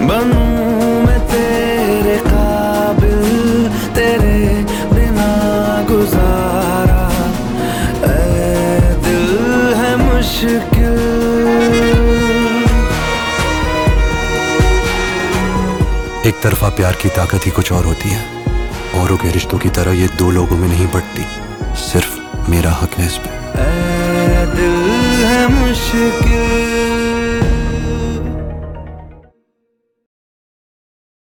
बनूं मैं तेरे काबिल तेरे बिना गुजारा। दिल है मुश्किल। एक तरफा प्यार की ताकत ही कुछ और होती है औरों के रिश्तों की तरह ये दो लोगों में नहीं बढ़ती सिर्फ़ मेरा हक है इस पे। दिल है मुश्किल।